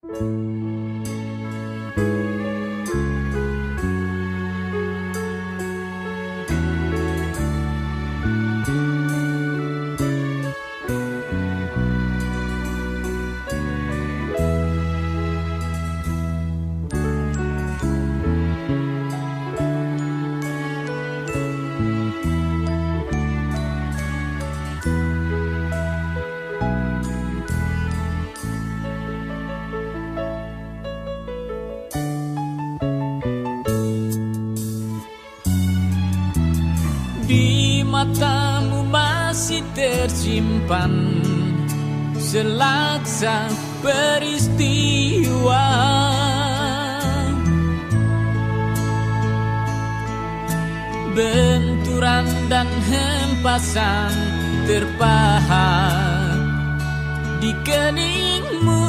Di tersimpan selaksa peristiwa. Benturan dan hempasan terpahat di keningmu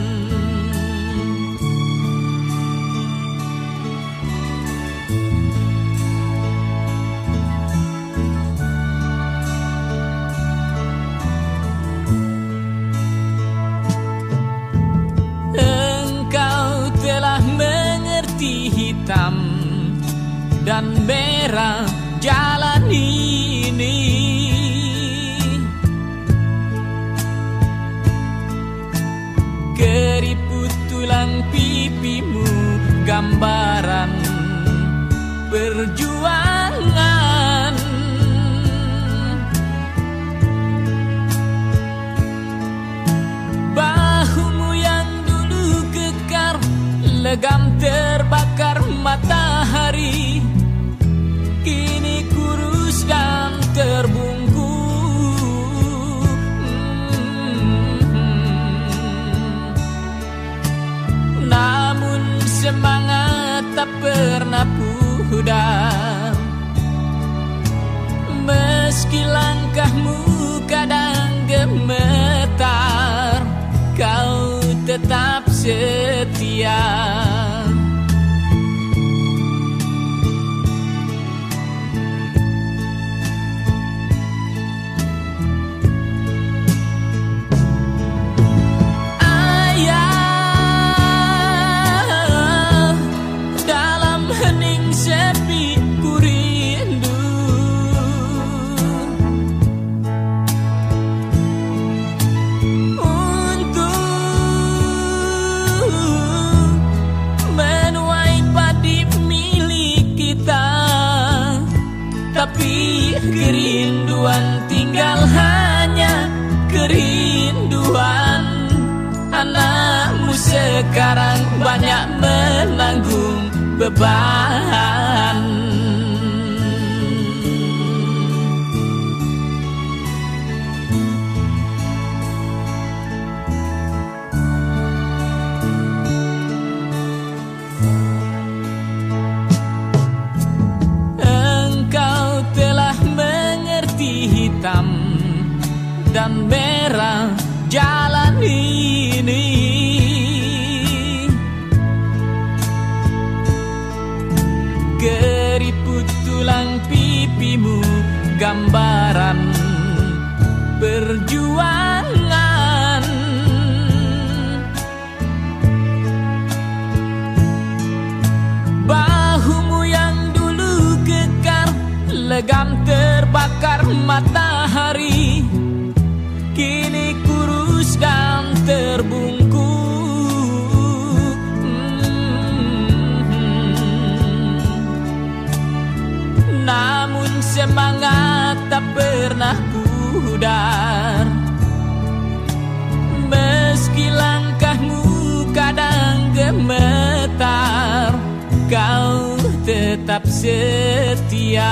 setia sekarang banyak menanggung beban matahari Kini kurus dan terbungkus Hmm. Namun semangat tak pernah pudar. Meski langkahmu kadang gemetar Kau tetap setia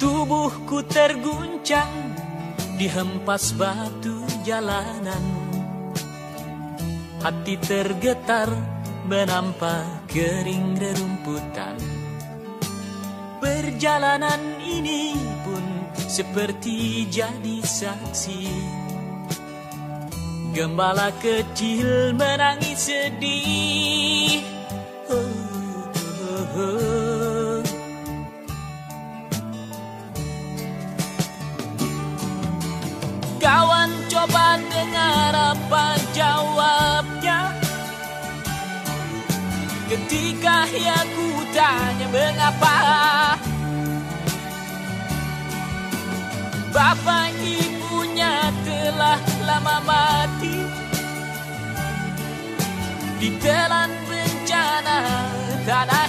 Tubuhku terguncang dihempas batu jalanan. Hati tergetar menampak kering rerumputan. Perjalanan ini pun seperti jadi saksi. Gembala kecil menangis sedih. Oh. Kawan coba dengar apa jawabnya? Ketika ia ku tanya mengapa? Bapak ibunya telah lama mati. Ditelan bencana tanah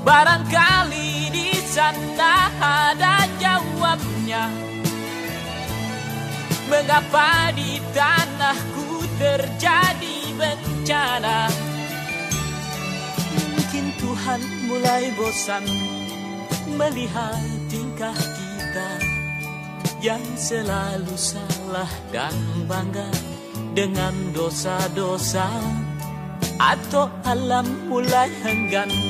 Barangkali di sana ada jawabnya. Mengapa di tanahku terjadi bencana? Mungkin Tuhan mulai bosan Melihat tingkah kita Yang selalu salah dan bangga Dengan dosa-dosa Atau alam mulai enggan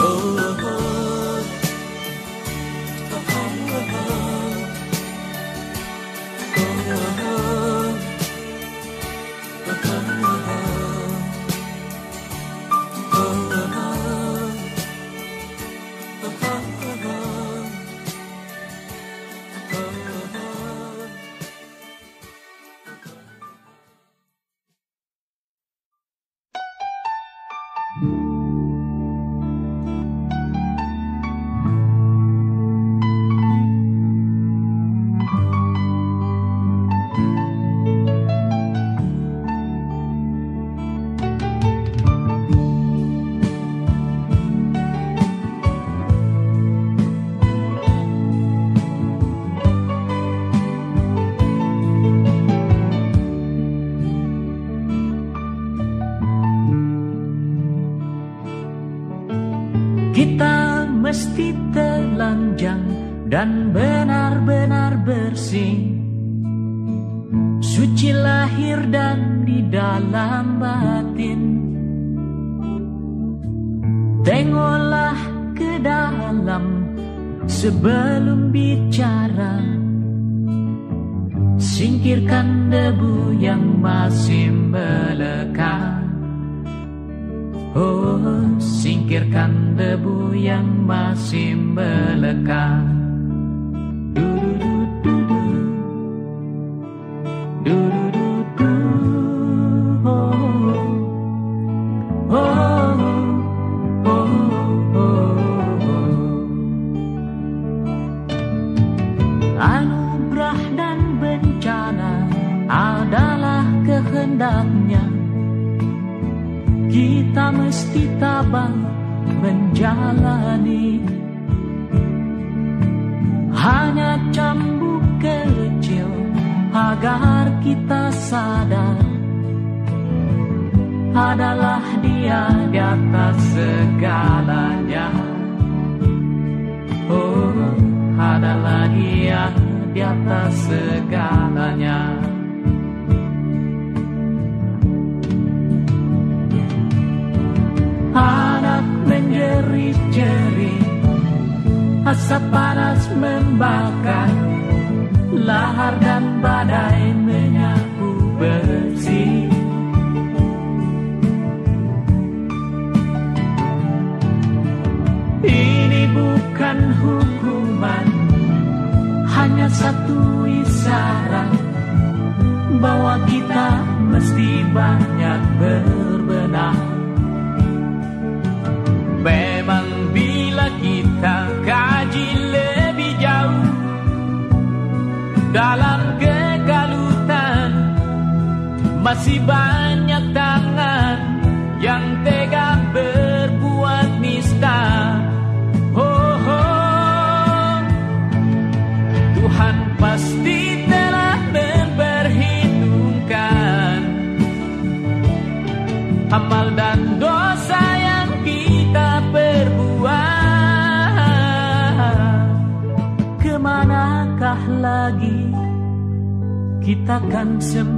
oh. Oh, oh, oh. Oh, Asap panas membakar Lahar dan badai menyapu bersih. Ini bukan hukuman Hanya satu isyarat Bahwa kita mesti banyak berbenah Masih banyak tangan Yang tega berbuat nista Oh, oh. Tuhan pasti telah memperhitungkan Amal dan dosa yang kita perbuat Ke manakah lagi kita kan sembunyi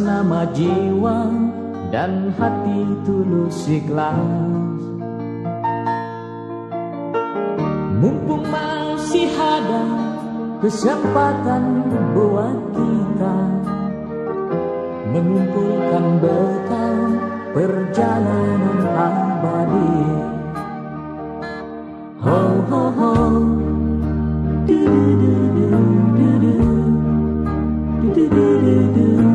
nama jiwa dan hati tulus ikhlas. Mumpung masih ada kesempatan buat kita Mengumpulkan bekal perjalanan abadi. Ho ho ho. Du du du du du. Du Du du du du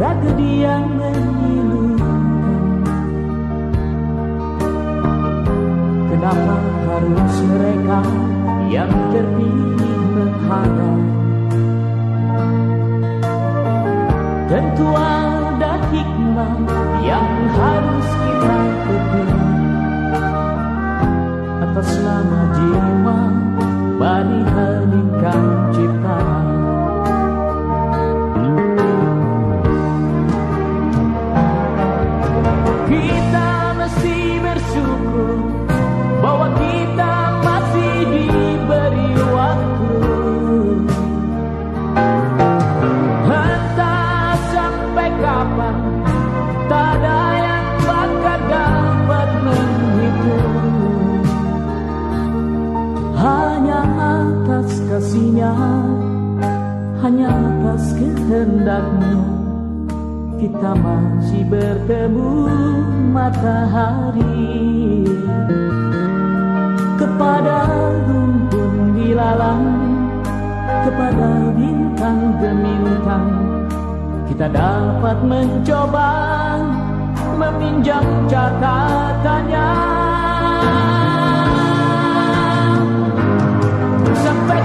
tragedi yang memilukan kenapa harus mereka yang terpilih menghadap Tentu ada hikmah yang selama jiwa. Bani hadikan cipta kita masih bertemu matahari. Kepada rumpun dilalang kepada bintang gemintang kita dapat mencoba meminjam catatannya. Sampai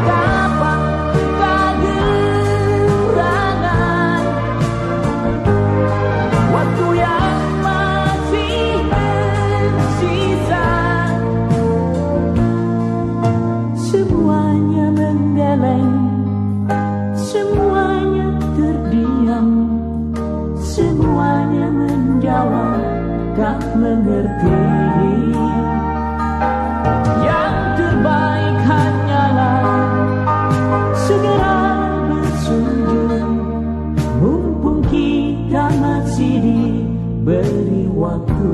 waktu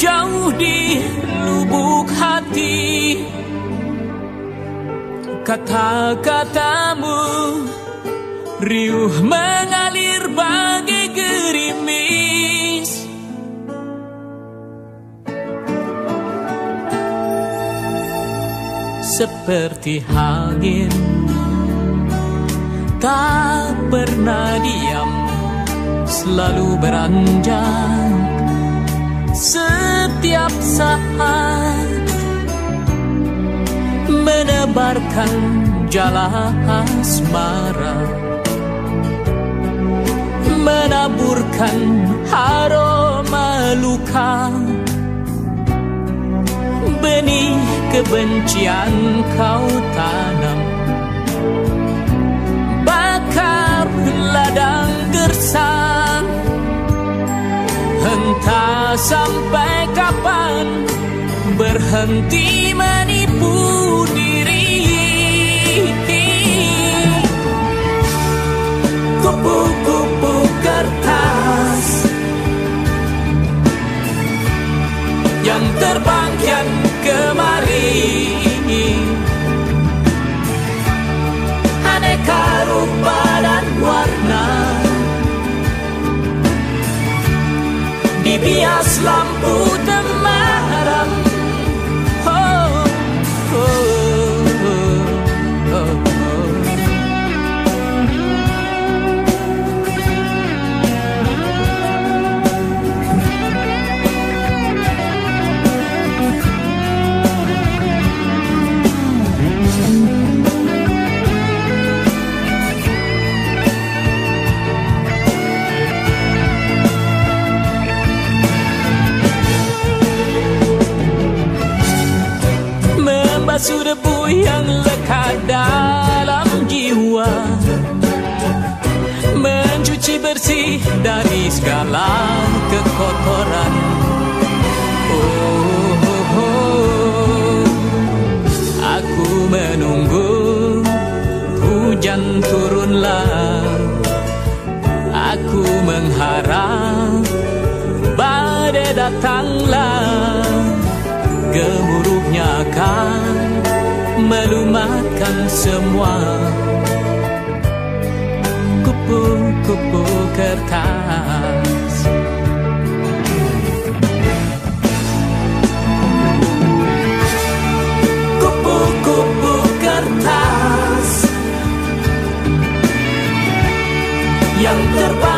Jauh di lubuk hati Kata-katamu Riuh mengalir bagai gerimis. Seperti angin tak pernah diam Selalu beranjak Setiap saat Menebarkan jala asmara Menaburkan aroma luka Benih kebencian kau tanam. Ladang gersang Entah sampai kapan? Berhenti menipu diri Kupu-kupu kertas Yang terbang kian kemari Dibias lampu temaram Membasuh debu yang lekat dalam jiwa? Mencuci bersih dari segala kekotoran. Oh. Aku menunggu hujan turunlah. Aku mengharap badai datanglah. Gemuruhnya akan melumatkan semua. Kupu-kupu kertas. Kupu-kupu kertas. Yang terbang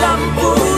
lampu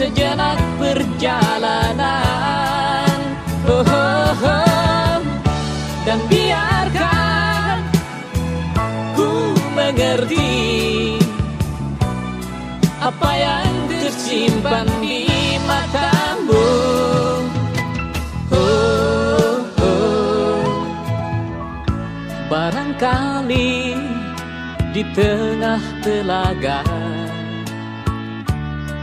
Sejenak perjalanan oh, oh, oh. Dan biarkan ku mengerti Apa yang tersimpan di matamu. Barangkali di tengah telaga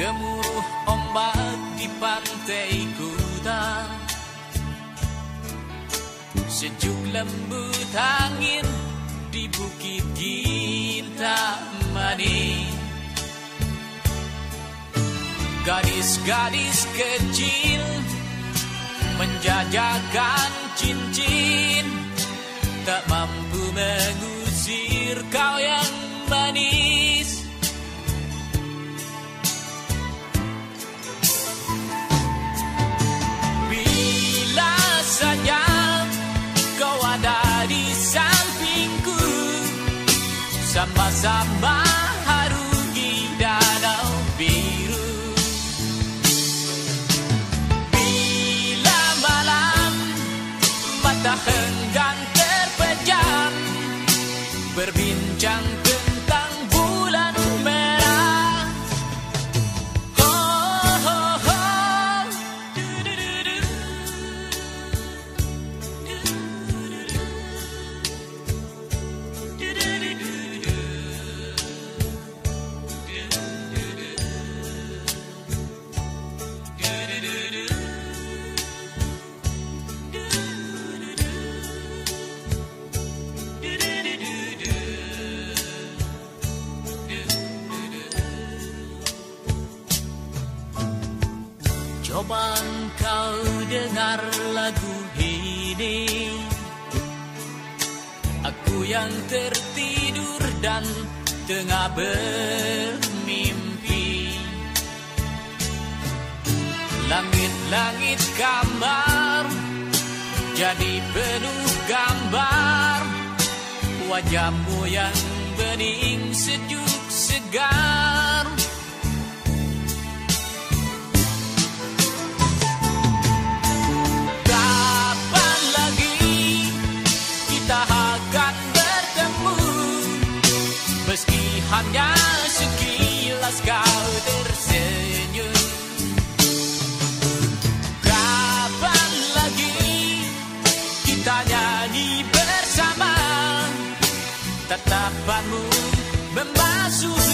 Gemuruh ombak di pantai kuta Sejuk lembut angin di bukit Kintamani Gadis-gadis kecil menjajakan cincin. Tak mampu mengusir kau yang manis because of my yang tertidur dan tengah bermimpi. Langit-langit gambar Jadi penuh gambar. Wajahmu yang bening sejuk segar tatap memasuki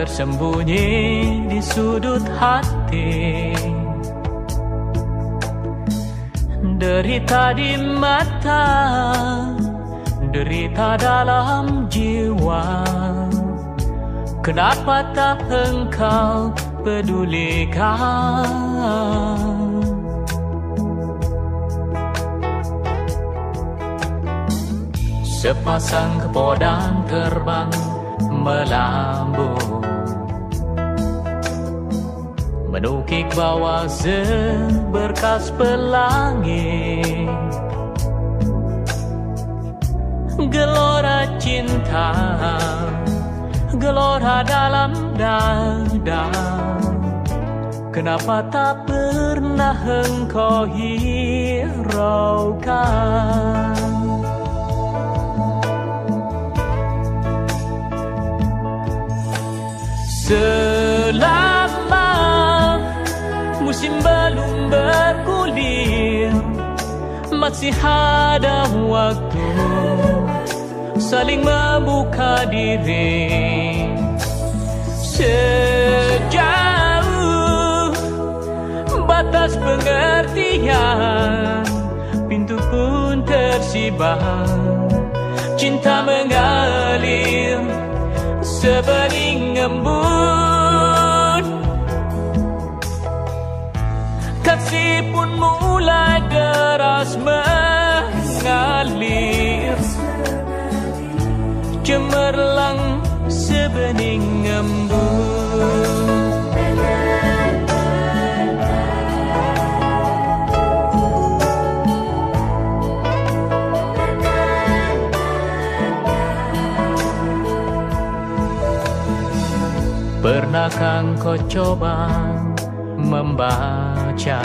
tersembunyi di sudut hati. Derita di mata Derita dalam jiwa. Kenapa tak engkau pedulikan? Sepasang kepodang terbang melambung Menukik bawah seberkas pelangi Gelora cinta Gelora dalam dada. Kenapa tak pernah engkau hiraukan? Selama musim belum bergulir Masih ada waktu saling membuka diri. Sejauh batas pengertian Pintu pun tersibak Cinta mengalir sebening embun deras mengalir. Cemerlang sebening embun Pernahkah kau coba membaca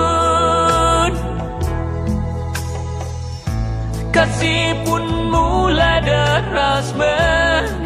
deras mengalir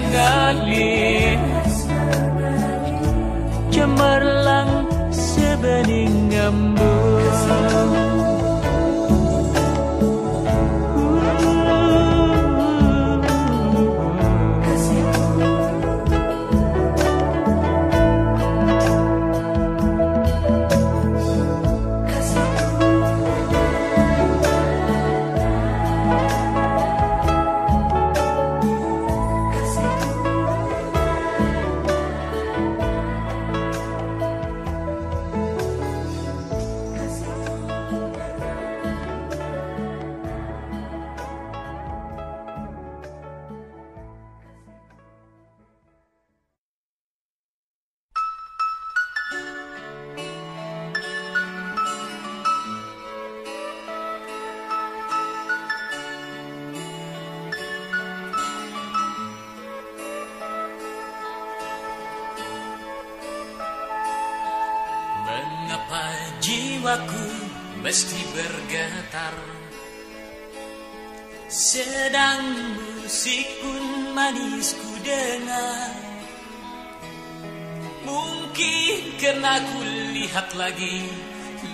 lagi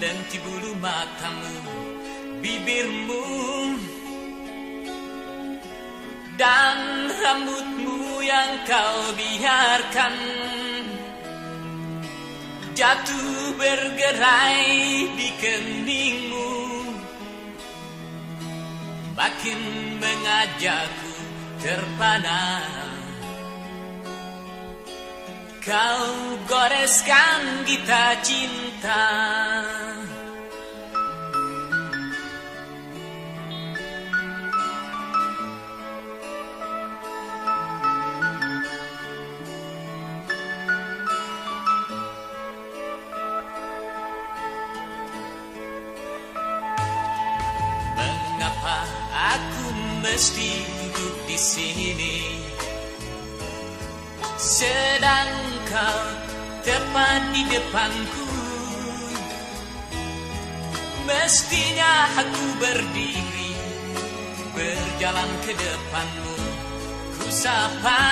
Lenti bulu matamu, bibirmu Dan rambutmu yang kau biarkan. Jatuh bergerai di keningmu Makin mengajakku terpana Kau goreskan kita cinta. Mengapa aku mesti duduk di sini tepat di depanku. Mestinya aku berdiri Berjalan ke depanmu. Ku sapa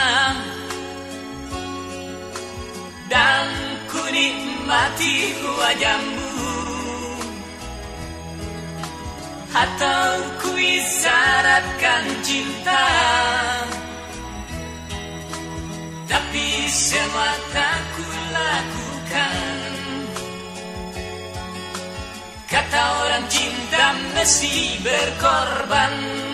Dan ku nikmati wajahmu. Atau ku isyaratkan cinta. Tapi semua ku lakukan Kata orang cinta mesti berkorban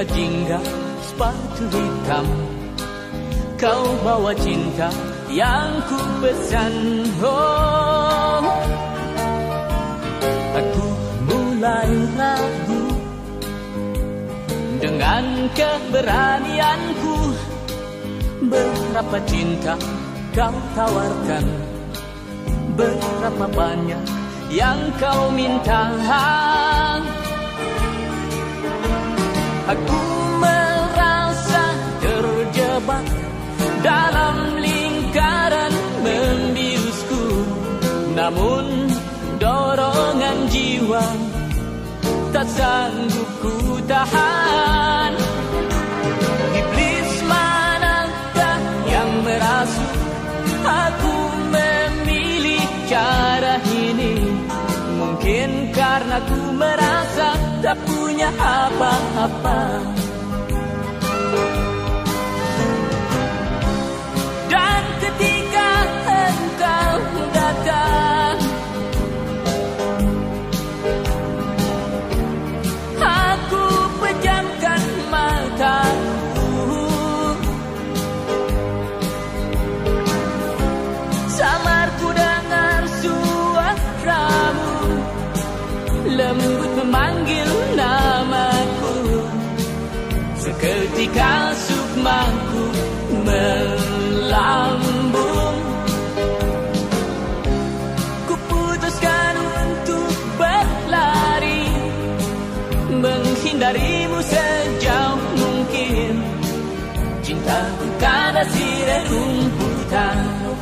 cinta jingga sepatu hitam. Kau bawa cinta yang ku pesan oh. Aku mulai ragu Dengan keberanianku. Berapa cinta kau tawarkan? Berapa banyak yang kau minta? Aku merasa terjebak dalam lingkaran membiusku. Namun dorongan jiwa tak sanggup ku tahan. Iblis manakah yang merasuk? Aku memilih cara ini. Mungkin karena ku merasa tak punya apa-apa. Dan ketika engkau datang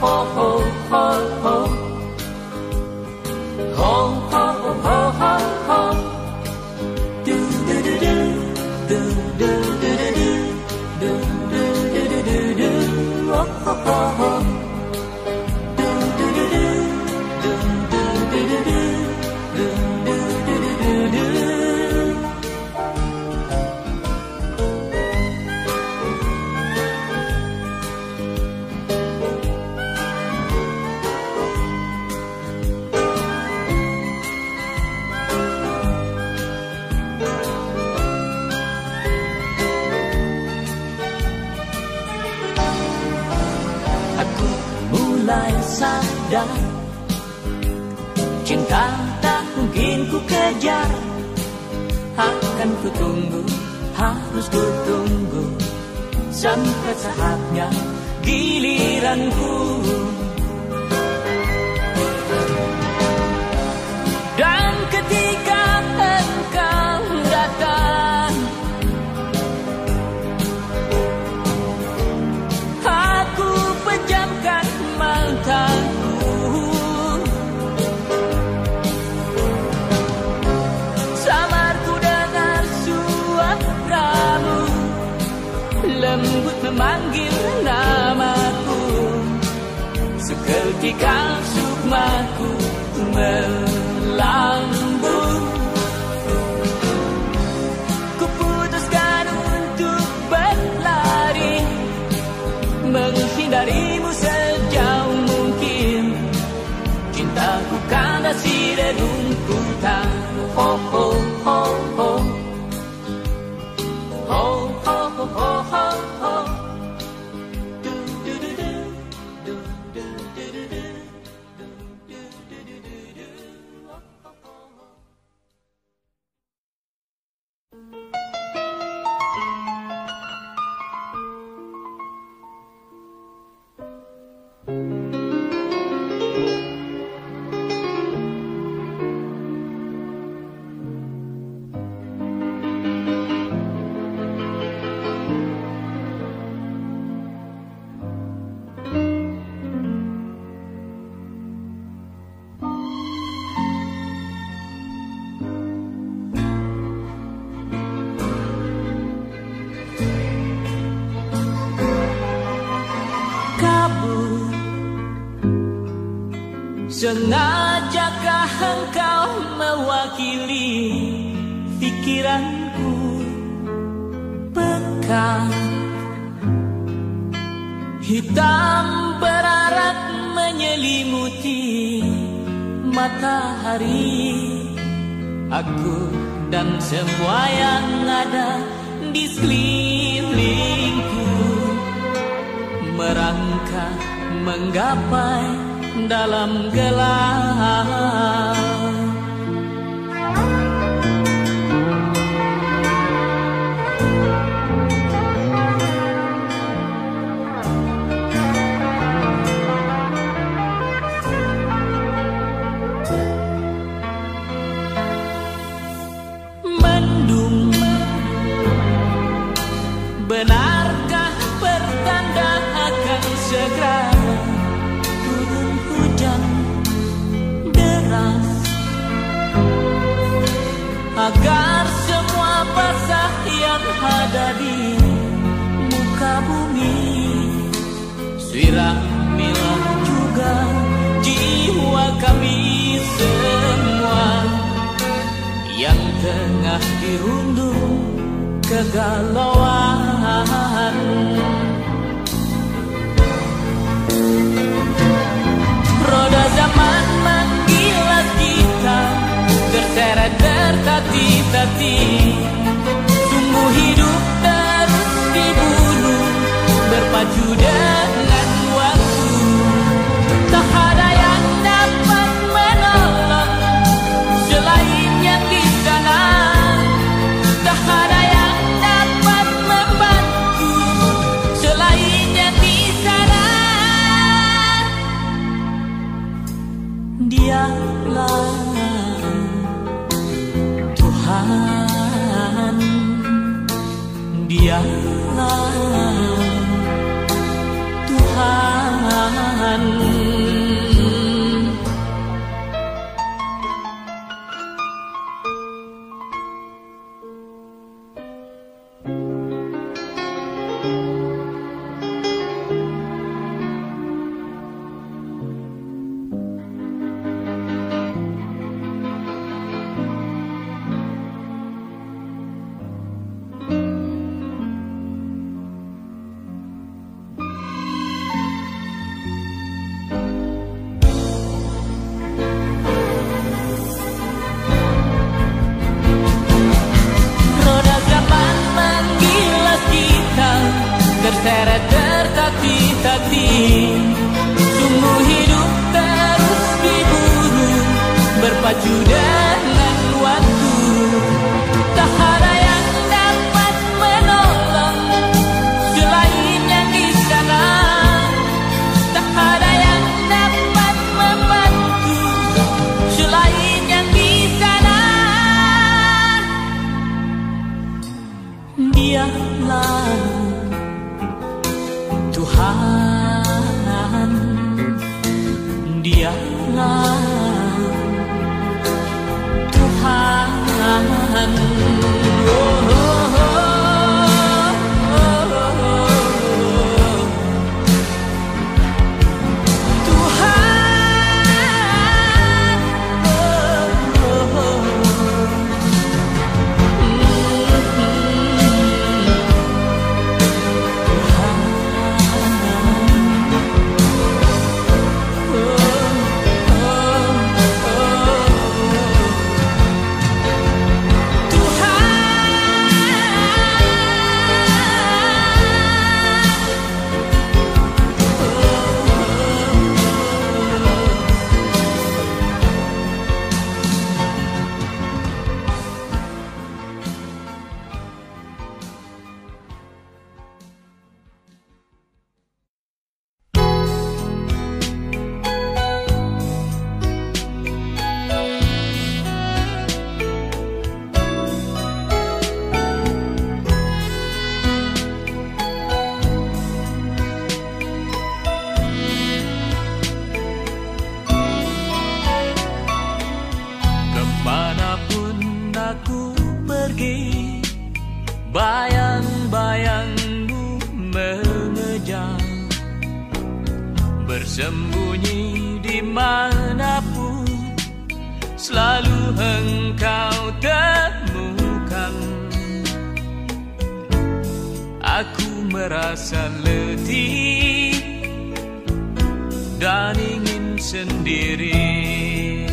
ho, ho, ho, ho. Sengajakah engkau mewakili pikiranku? Pekat. Hitam berarak menyelimuti matahari. Aku dan semua yang ada di sekelilingku Merangkak menggapai dalam gelap. kegalauan. Roda zaman menggilas kita Terseret tertati-tati Sungguh hidup terus dibunuh Berpacu dan sendiri.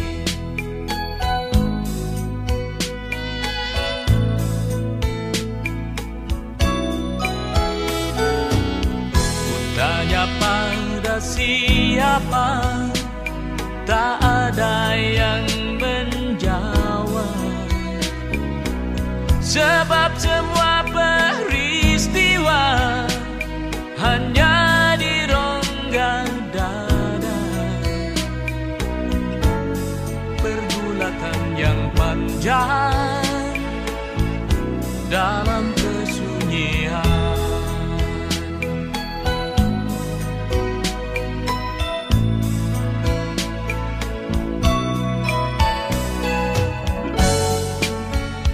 Kutanya pada siapa Tak ada yang menjawab. Sebab semua hujan dalam kesunyian.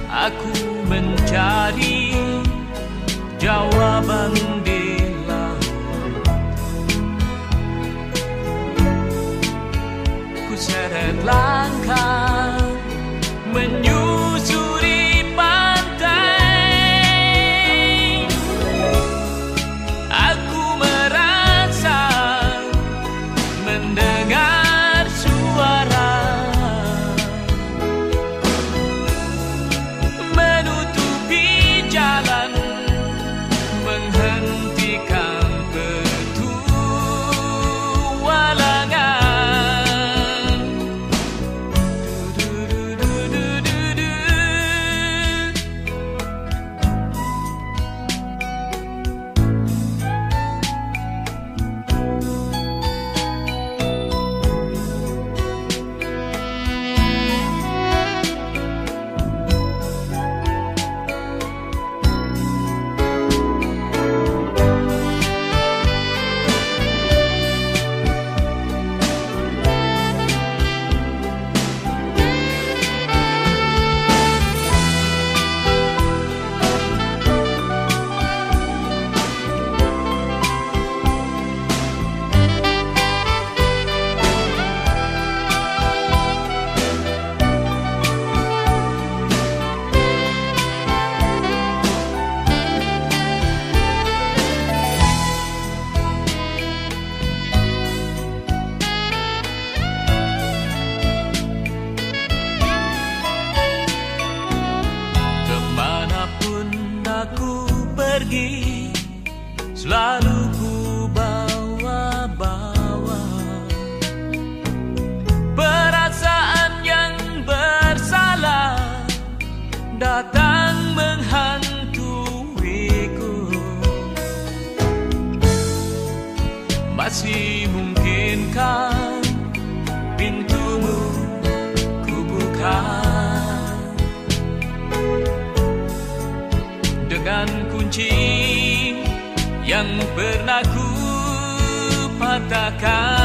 Aku mencari jawaban pergi selalu atacar.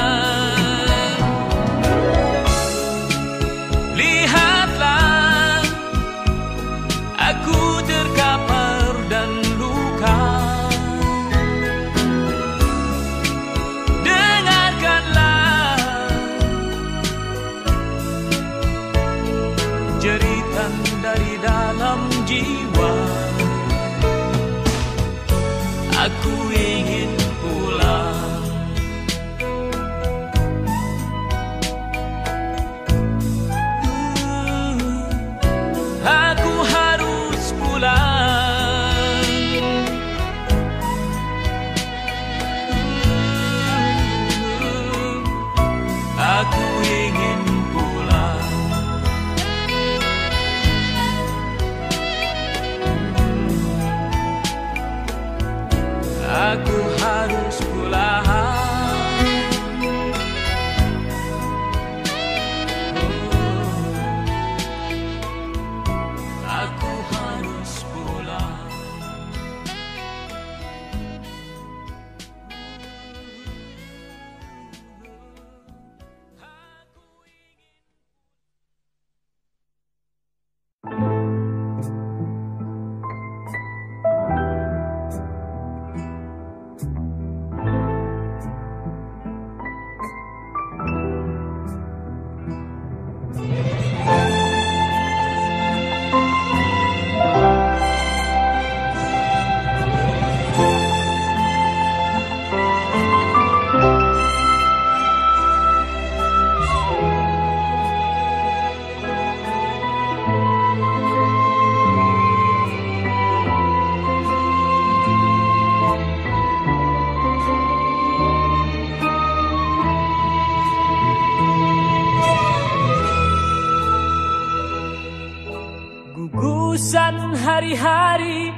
Hari-hari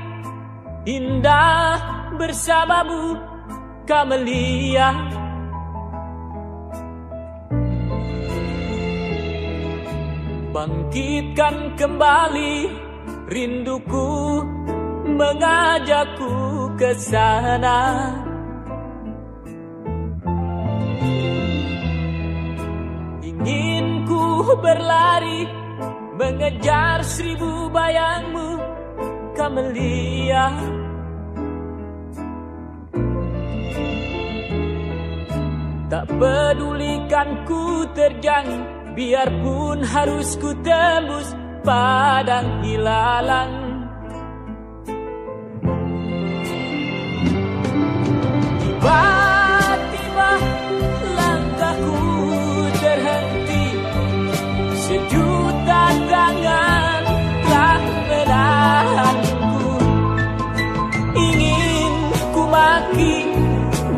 indah bersamamu Kamelia. Bangkitkan kembali rinduku mengajakku ke sana. Ingin ku berlari mengejar seribu bayangmu Kamelia Tak pedulikan ku terjang Biarpun harus ku tembus padang hilalang Tiba-tiba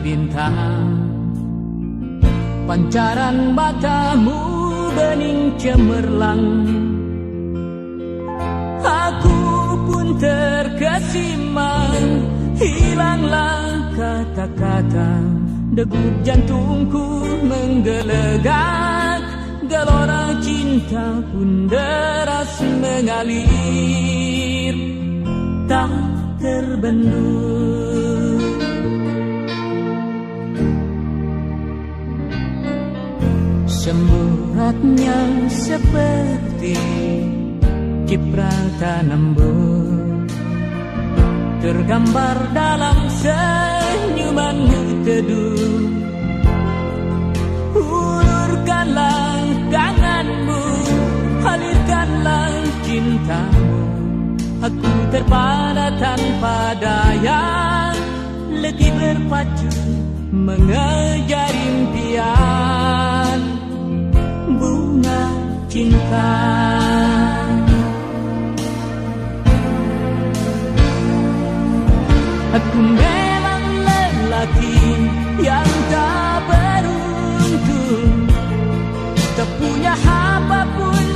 bintang. Pancaran matamu bening cemerlang. Aku pun terkesima Hilanglah kata-kata. Degup jantungku menggelegak Gelora cinta pun deras mengalir. Tak terbendung Semburatnya seperti cipratan embun Tergambar dalam senyumanmu teduh. Ulurkanlah tanganmu Halirkanlah cintamu. Aku terpana tanpa daya Letih berpacu mengejar impian cinta. Aku memang lelaki yang tak beruntung. Tak punya apa pun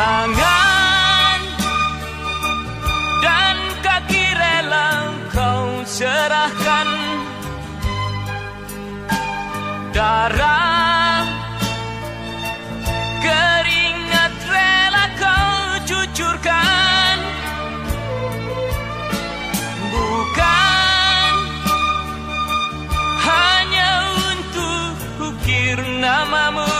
Tangan dan kaki rela kau serahkan Darah keringat rela kau cucurkan. Bukan hanya untuk ukir namamu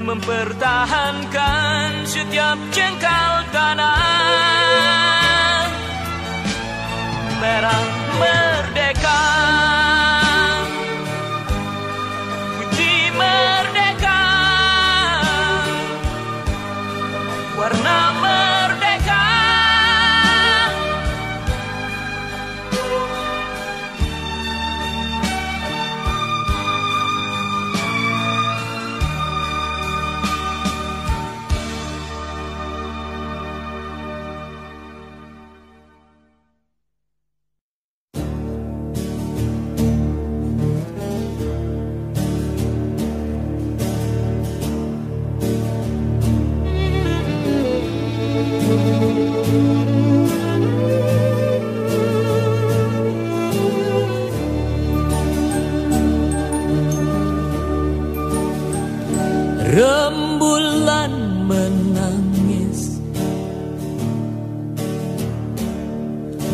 mempertahankan setiap jengkal tanah. Merah merdeka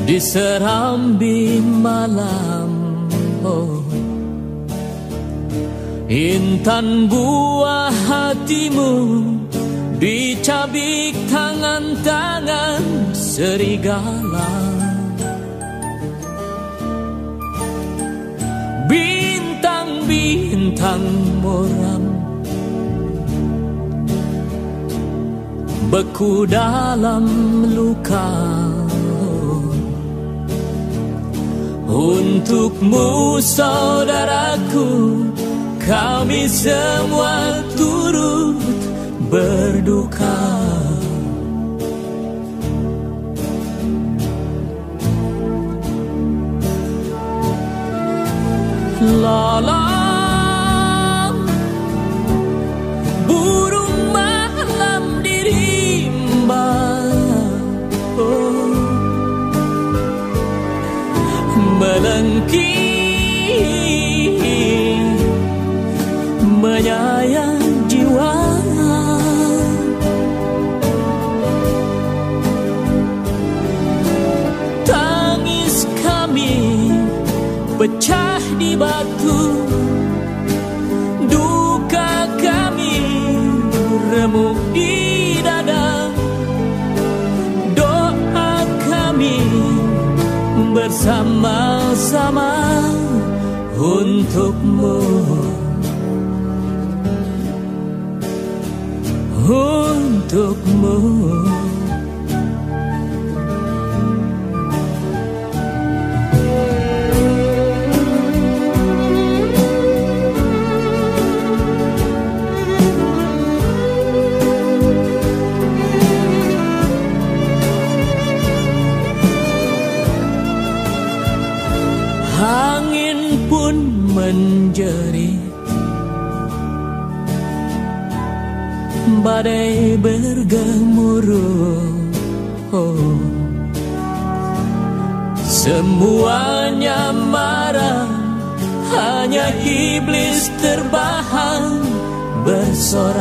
Di serambi malam oh. Intan buah hatimu Dicabik tangan-tangan serigala Bintang-bintang muram beku dalam luka Untukmu saudaraku Kami semua turut berduka. Lalang pecah di batu. Duka kami remuk di dada. Doa kami bersama-sama untukmu. Untukmu menjerit Badai bergemuruh oh. Semuanya marah Hanya iblis terbahan bersorak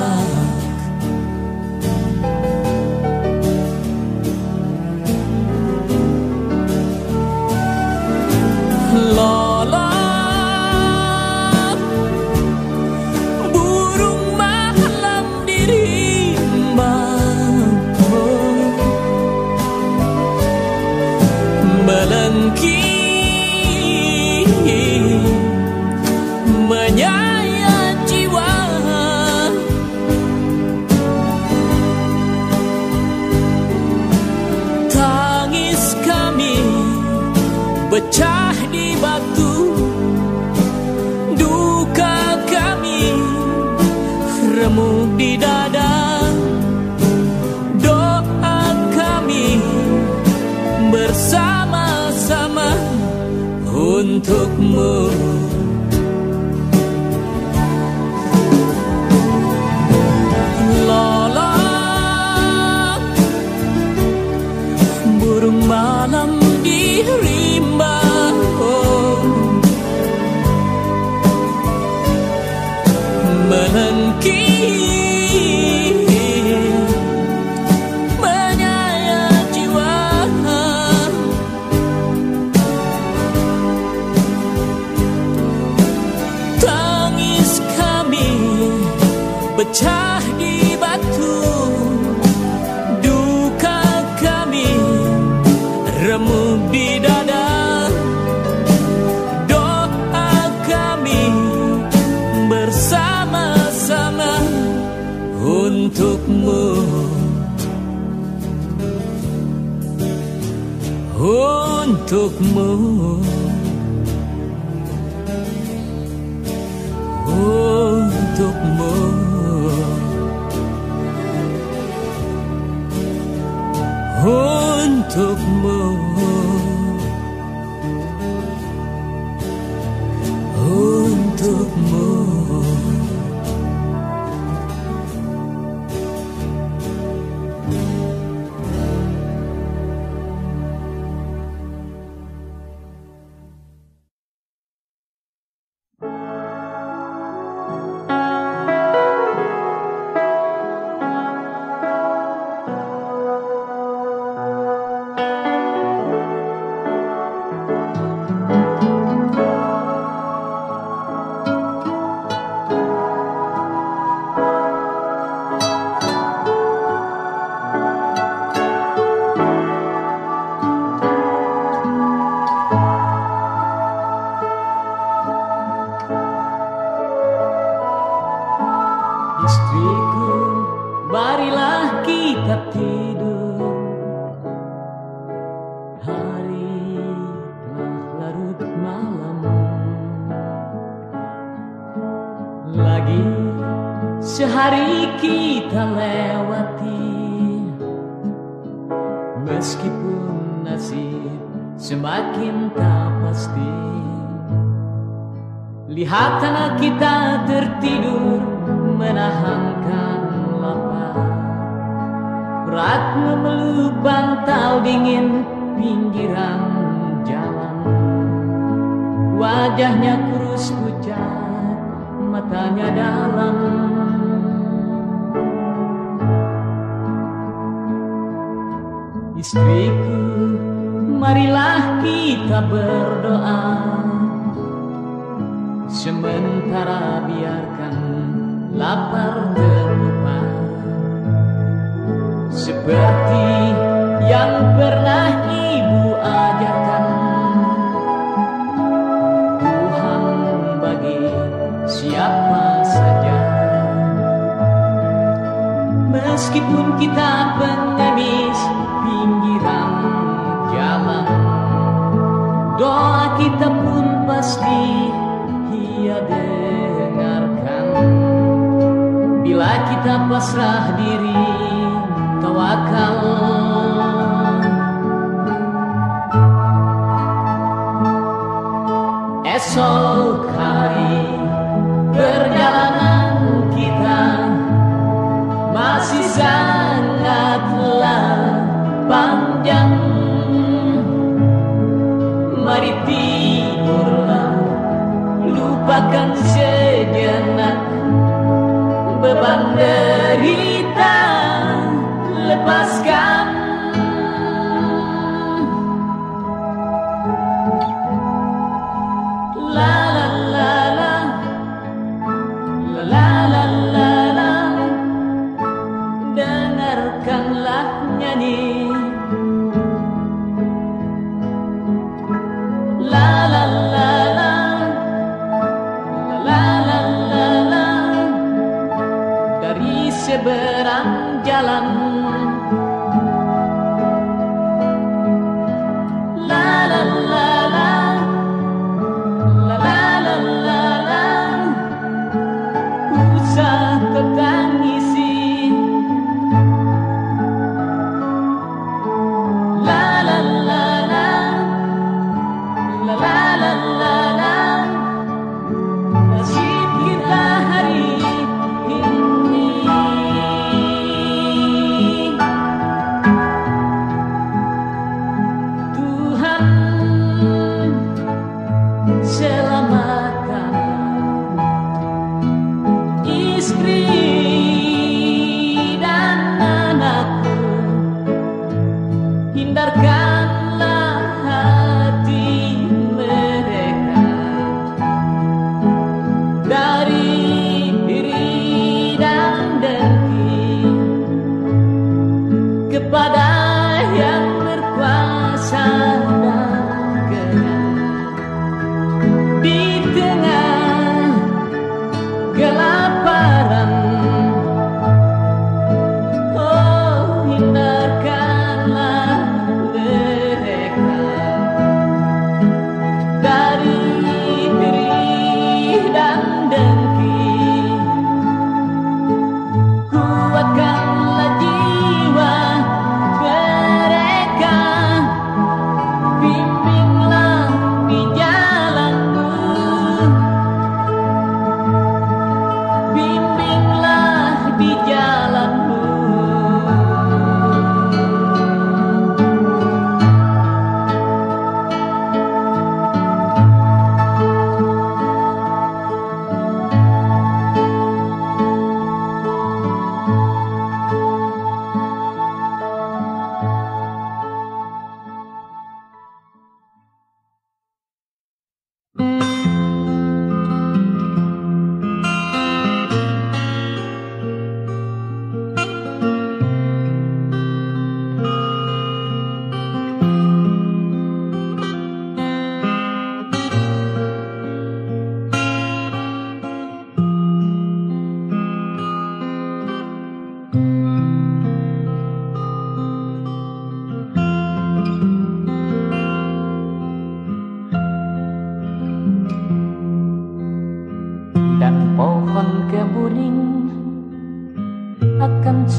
seberang jalan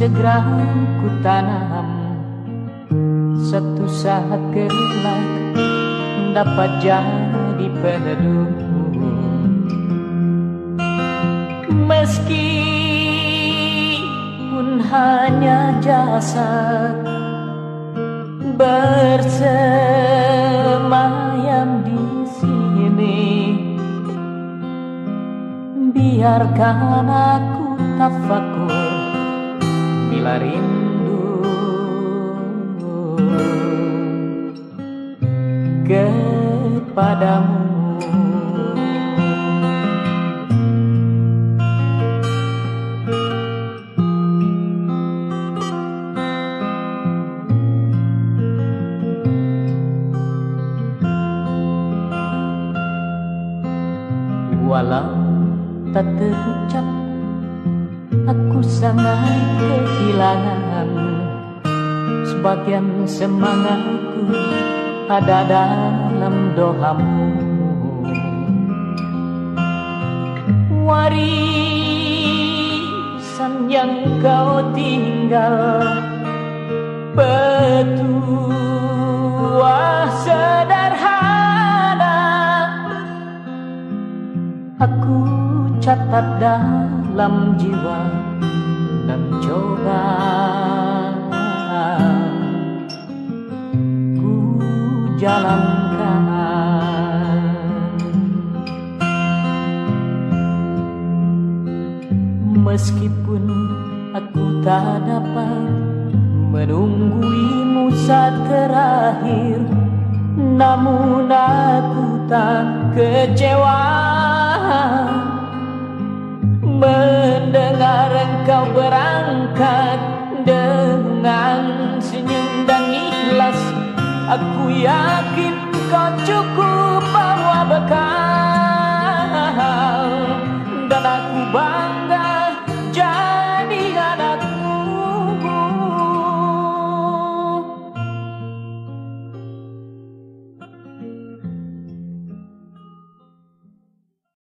segera ku tanam. Satu saat kelak dapat jadi peneduh Meskipun hanya jasad bersemayam di sini Biarkan aku tafakur bila rindu kepadamu ada dalam doamu Warisan yang kau tinggal Petua sederhana. Aku catat dalam jiwa kecewa. Mendengar engkau berangkat dengan senyum dan ikhlas Aku cukup